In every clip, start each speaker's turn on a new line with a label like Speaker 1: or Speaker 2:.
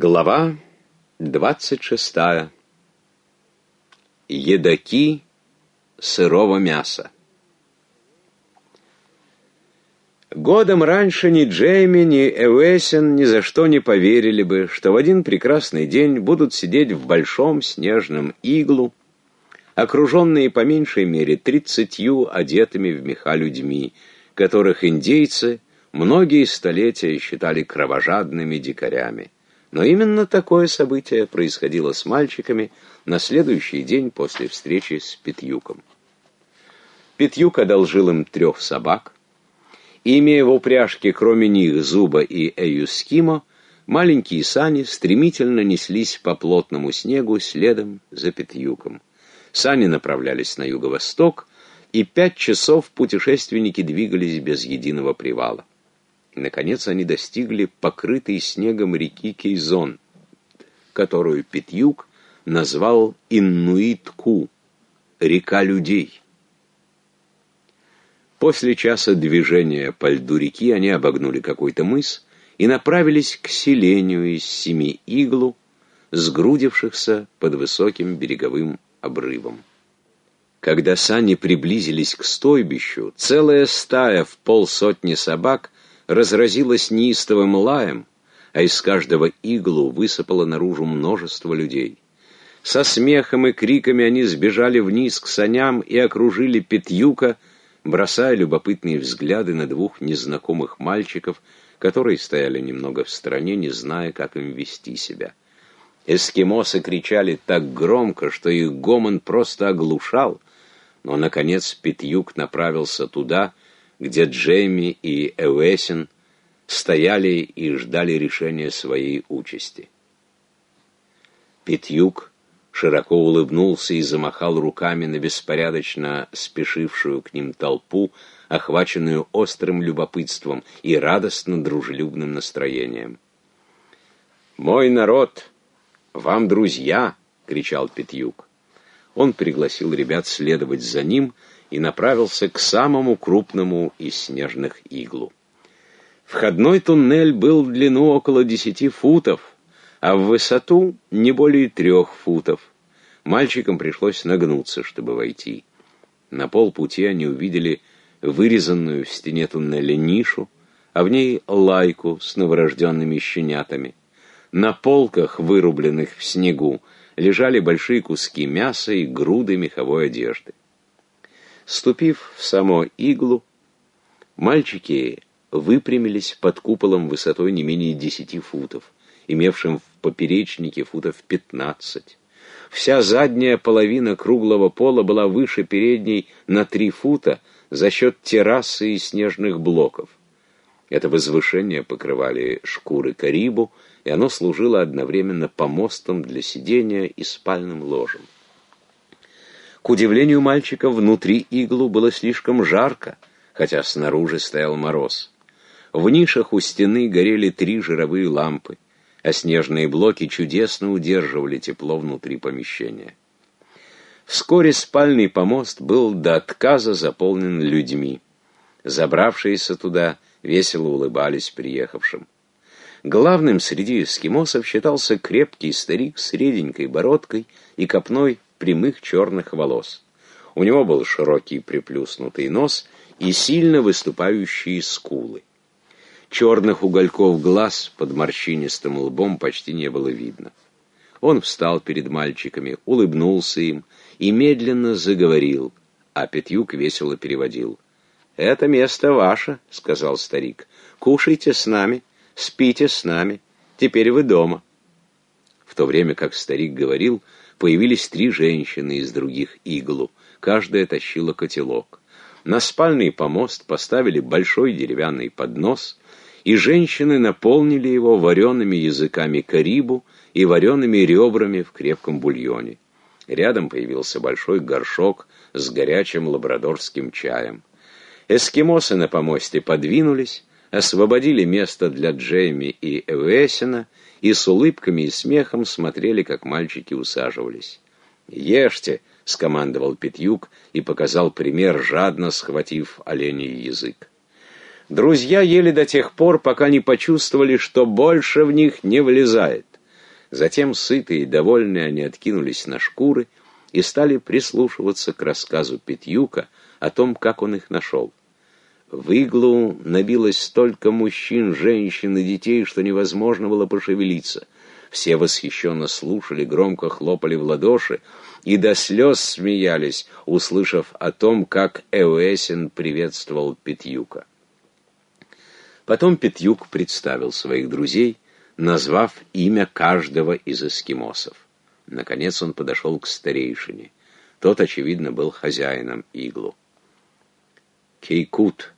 Speaker 1: Глава двадцать шестая. Едаки сырого мяса. Годом раньше ни Джейми, ни Эуэсен ни за что не поверили бы, что в один прекрасный день будут сидеть в большом снежном иглу, окруженные по меньшей мере тридцатью одетыми в меха людьми, которых индейцы многие столетия считали кровожадными дикарями. Но именно такое событие происходило с мальчиками на следующий день после встречи с Петюком. Петюк одолжил им трех собак. Имея в упряжке, кроме них, Зуба и Эюскимо, маленькие сани стремительно неслись по плотному снегу следом за Петюком. Сани направлялись на юго-восток, и пять часов путешественники двигались без единого привала. Наконец они достигли покрытой снегом реки Кейзон, которую Петюк назвал Иннуитку, река людей. После часа движения по льду реки они обогнули какой-то мыс и направились к селению из семи иглу, сгрудившихся под высоким береговым обрывом. Когда сани приблизились к стойбищу, целая стая в полсотни собак разразилась неистовым лаем, а из каждого иглу высыпало наружу множество людей. Со смехом и криками они сбежали вниз к саням и окружили Петюка, бросая любопытные взгляды на двух незнакомых мальчиков, которые стояли немного в стороне, не зная, как им вести себя. Эскимосы кричали так громко, что их гомон просто оглушал, но, наконец, Петюк направился туда, где Джейми и Эуэсин стояли и ждали решения своей участи. Петюк широко улыбнулся и замахал руками на беспорядочно спешившую к ним толпу, охваченную острым любопытством и радостно дружелюбным настроением. «Мой народ, вам друзья!» — кричал Петюк. Он пригласил ребят следовать за ним — и направился к самому крупному из снежных иглу. Входной туннель был в длину около десяти футов, а в высоту не более трех футов. Мальчикам пришлось нагнуться, чтобы войти. На полпути они увидели вырезанную в стене туннеля нишу, а в ней лайку с новорожденными щенятами. На полках, вырубленных в снегу, лежали большие куски мяса и груды меховой одежды. Ступив в само иглу, мальчики выпрямились под куполом высотой не менее десяти футов, имевшим в поперечнике футов пятнадцать. Вся задняя половина круглого пола была выше передней на три фута за счет террасы и снежных блоков. Это возвышение покрывали шкуры карибу, и оно служило одновременно помостом для сидения и спальным ложем. К удивлению мальчика, внутри иглу было слишком жарко, хотя снаружи стоял мороз. В нишах у стены горели три жировые лампы, а снежные блоки чудесно удерживали тепло внутри помещения. Вскоре спальный помост был до отказа заполнен людьми. Забравшиеся туда весело улыбались приехавшим. Главным среди эскимосов считался крепкий старик с реденькой бородкой и копной прямых черных волос. У него был широкий приплюснутый нос и сильно выступающие скулы. Черных угольков глаз под морщинистым лбом почти не было видно. Он встал перед мальчиками, улыбнулся им и медленно заговорил, а Петюк весело переводил. «Это место ваше», — сказал старик. «Кушайте с нами, спите с нами. Теперь вы дома». В то время как старик говорил, появились три женщины из других иглу. Каждая тащила котелок. На спальный помост поставили большой деревянный поднос, и женщины наполнили его вареными языками карибу и вареными ребрами в крепком бульоне. Рядом появился большой горшок с горячим лабрадорским чаем. Эскимосы на помосте подвинулись, освободили место для Джейми и Эвесина и с улыбками и смехом смотрели, как мальчики усаживались. «Ешьте!» — скомандовал Петюк и показал пример, жадно схватив оленей язык. Друзья ели до тех пор, пока не почувствовали, что больше в них не влезает. Затем, сытые и довольные, они откинулись на шкуры и стали прислушиваться к рассказу Петюка о том, как он их нашел. В иглу набилось столько мужчин, женщин и детей, что невозможно было пошевелиться. Все восхищенно слушали, громко хлопали в ладоши и до слез смеялись, услышав о том, как Эуэсин приветствовал Петюка. Потом Петюк представил своих друзей, назвав имя каждого из эскимосов. Наконец он подошел к старейшине. Тот, очевидно, был хозяином иглу. «Кейкут», —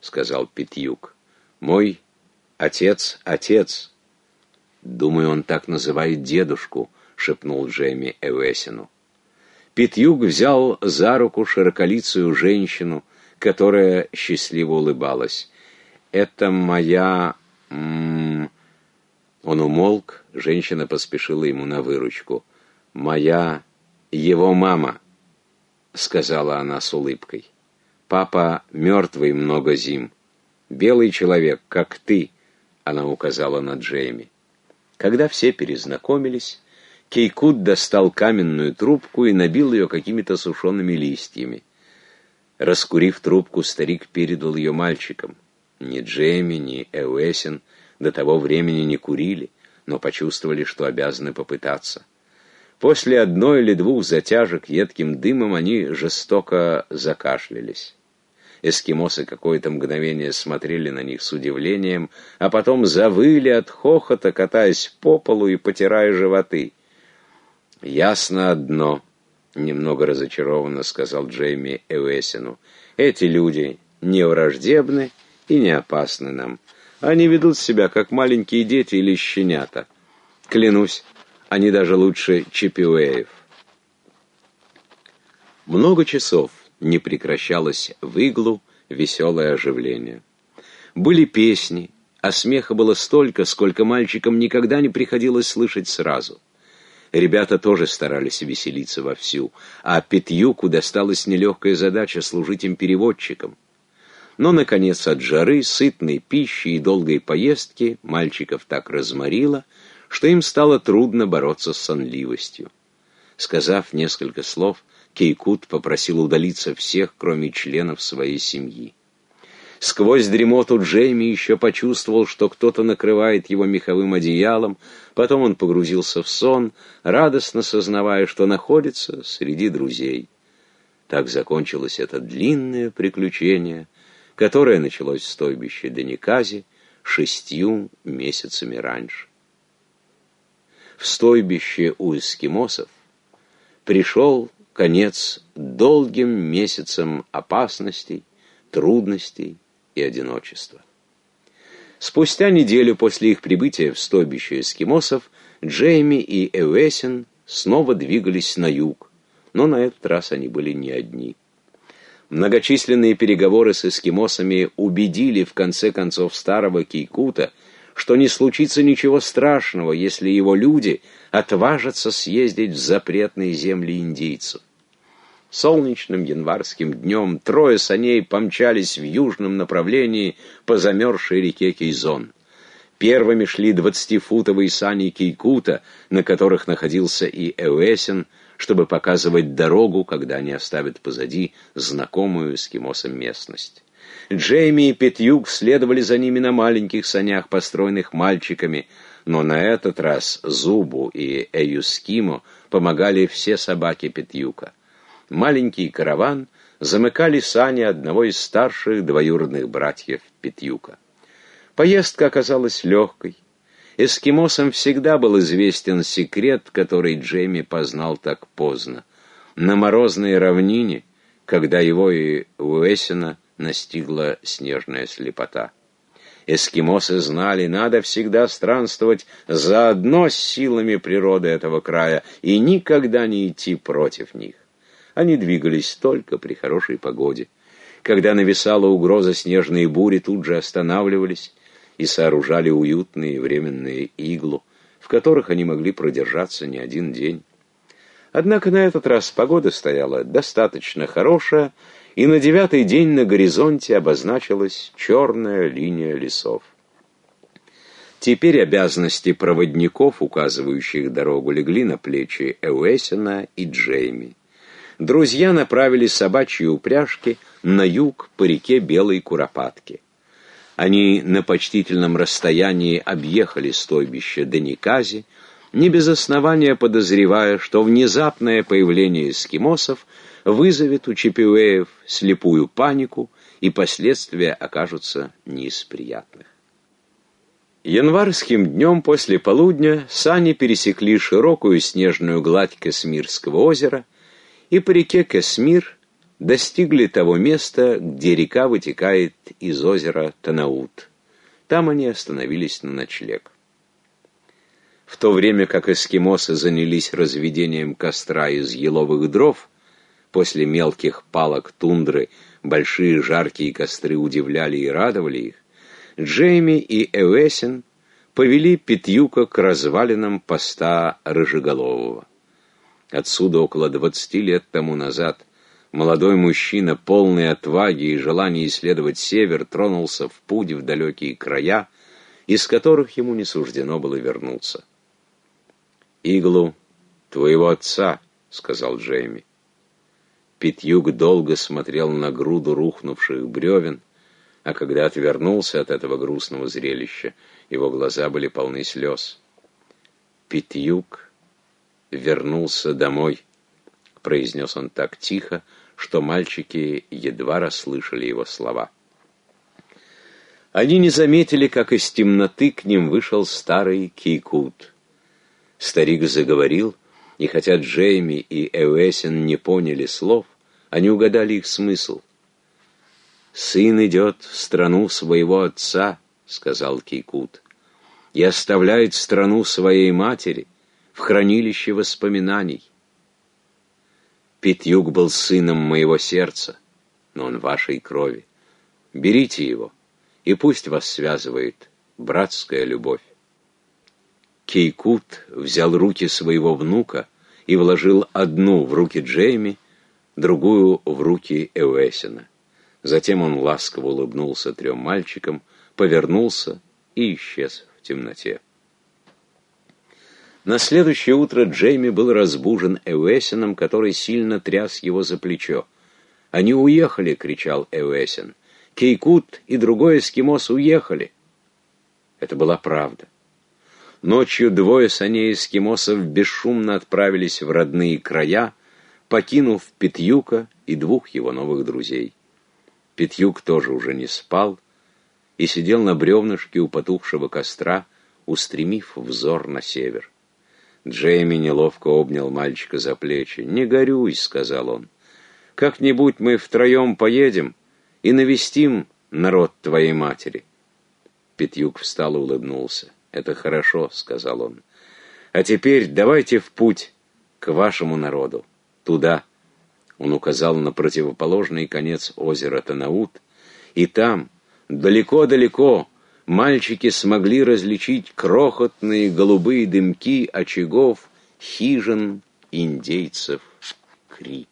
Speaker 1: сказал Петюк, — «мой отец-отец». «Думаю, он так называет дедушку», — шепнул Джейми Эвесину. Петюк взял за руку широколицую женщину, которая счастливо улыбалась. «Это моя...» Он умолк, женщина поспешила ему на выручку. «Моя... его мама», — сказала она с улыбкой. «Папа мертвый много зим. Белый человек, как ты», — она указала на Джейми. Когда все перезнакомились, Кейкут достал каменную трубку и набил ее какими-то сушеными листьями. Раскурив трубку, старик передал ее мальчикам. Ни Джейми, ни Эуэсин до того времени не курили, но почувствовали, что обязаны попытаться. После одной или двух затяжек едким дымом они жестоко закашлялись. Эскимосы какое-то мгновение смотрели на них с удивлением, а потом завыли от хохота, катаясь по полу и потирая животы. «Ясно одно», — немного разочарованно сказал Джейми Эуэсину. «Эти люди не враждебны и не опасны нам. Они ведут себя, как маленькие дети или щенята. Клянусь, они даже лучше чипиуэев». Много часов не прекращалось в иглу веселое оживление. Были песни, а смеха было столько, сколько мальчикам никогда не приходилось слышать сразу. Ребята тоже старались веселиться вовсю, а Петюку досталась нелегкая задача служить им переводчиком. Но, наконец, от жары, сытной пищи и долгой поездки мальчиков так разморило, что им стало трудно бороться с сонливостью. Сказав несколько слов, Кейкут попросил удалиться всех, кроме членов своей семьи. Сквозь дремоту Джейми еще почувствовал, что кто-то накрывает его меховым одеялом, потом он погрузился в сон, радостно сознавая, что находится среди друзей. Так закончилось это длинное приключение, которое началось в стойбище Деникази шестью месяцами раньше. В стойбище у эскимосов пришел конец долгим месяцам опасностей, трудностей и одиночества. Спустя неделю после их прибытия в стойбище эскимосов Джейми и Эвесин снова двигались на юг, но на этот раз они были не одни. Многочисленные переговоры с эскимосами убедили в конце концов старого Кейкута, что не случится ничего страшного, если его люди отважатся съездить в запретные земли индейцев. Солнечным январским днем трое саней помчались в южном направлении по замерзшей реке Кейзон. Первыми шли двадцатифутовые сани Кейкута, на которых находился и Эуэсин, чтобы показывать дорогу, когда они оставят позади знакомую эскимосам местность. Джейми и Петюк следовали за ними на маленьких санях, построенных мальчиками, но на этот раз Зубу и Эюскимо помогали все собаки Петюка маленький караван замыкали сани одного из старших двоюродных братьев Петюка. Поездка оказалась легкой. Эскимосам всегда был известен секрет, который Джейми познал так поздно. На морозной равнине, когда его и Уэсина настигла снежная слепота. Эскимосы знали, надо всегда странствовать заодно с силами природы этого края и никогда не идти против них. Они двигались только при хорошей погоде. Когда нависала угроза снежной бури, тут же останавливались и сооружали уютные временные иглу, в которых они могли продержаться не один день. Однако на этот раз погода стояла достаточно хорошая, и на девятый день на горизонте обозначилась черная линия лесов. Теперь обязанности проводников, указывающих дорогу, легли на плечи Эуэсина и Джейми. Друзья направили собачьи упряжки на юг по реке Белой Куропатки. Они на почтительном расстоянии объехали стойбище Деникази, не без основания подозревая, что внезапное появление эскимосов вызовет у Чипиуэев слепую панику, и последствия окажутся не из приятных. Январским днем после полудня сани пересекли широкую снежную гладь Касмирского озера и по реке Касмир достигли того места, где река вытекает из озера Танаут. Там они остановились на ночлег. В то время как эскимосы занялись разведением костра из еловых дров, после мелких палок тундры большие жаркие костры удивляли и радовали их, Джейми и Эвесин повели Петюка к развалинам поста Рыжеголового. Отсюда около двадцати лет тому назад молодой мужчина, полный отваги и желания исследовать север, тронулся в путь в далекие края, из которых ему не суждено было вернуться. «Иглу твоего отца», — сказал Джейми. Петюк долго смотрел на груду рухнувших бревен, а когда отвернулся от этого грустного зрелища, его глаза были полны слез. Питьюк вернулся домой, произнес он так тихо, что мальчики едва расслышали его слова. Они не заметили, как из темноты к ним вышел старый Кикут. Старик заговорил, и хотя Джейми и Эуэсин не поняли слов, они угадали их смысл. «Сын идет в страну своего отца», — сказал Кейкут, — «и оставляет страну своей матери в хранилище воспоминаний. Питьюк был сыном моего сердца, но он вашей крови. Берите его, и пусть вас связывает братская любовь». Кейкут взял руки своего внука и вложил одну в руки Джейми, другую в руки Эуэсина. Затем он ласково улыбнулся трем мальчикам, повернулся и исчез в темноте. На следующее утро Джейми был разбужен Эуэсином, который сильно тряс его за плечо. «Они уехали!» — кричал Эуэсин. «Кейкут и другой эскимос уехали!» Это была правда. Ночью двое саней эскимосов бесшумно отправились в родные края, покинув Петюка и двух его новых друзей. Петюк тоже уже не спал и сидел на бревнышке у потухшего костра, устремив взор на север. Джейми неловко обнял мальчика за плечи. «Не горюй», — сказал он. «Как-нибудь мы втроем поедем и навестим народ твоей матери». Петюк встал и улыбнулся. «Это хорошо», — сказал он. «А теперь давайте в путь к вашему народу, туда, он указал на противоположный конец озера Танаут, и там, далеко-далеко, мальчики смогли различить крохотные голубые дымки очагов хижин индейцев Кри.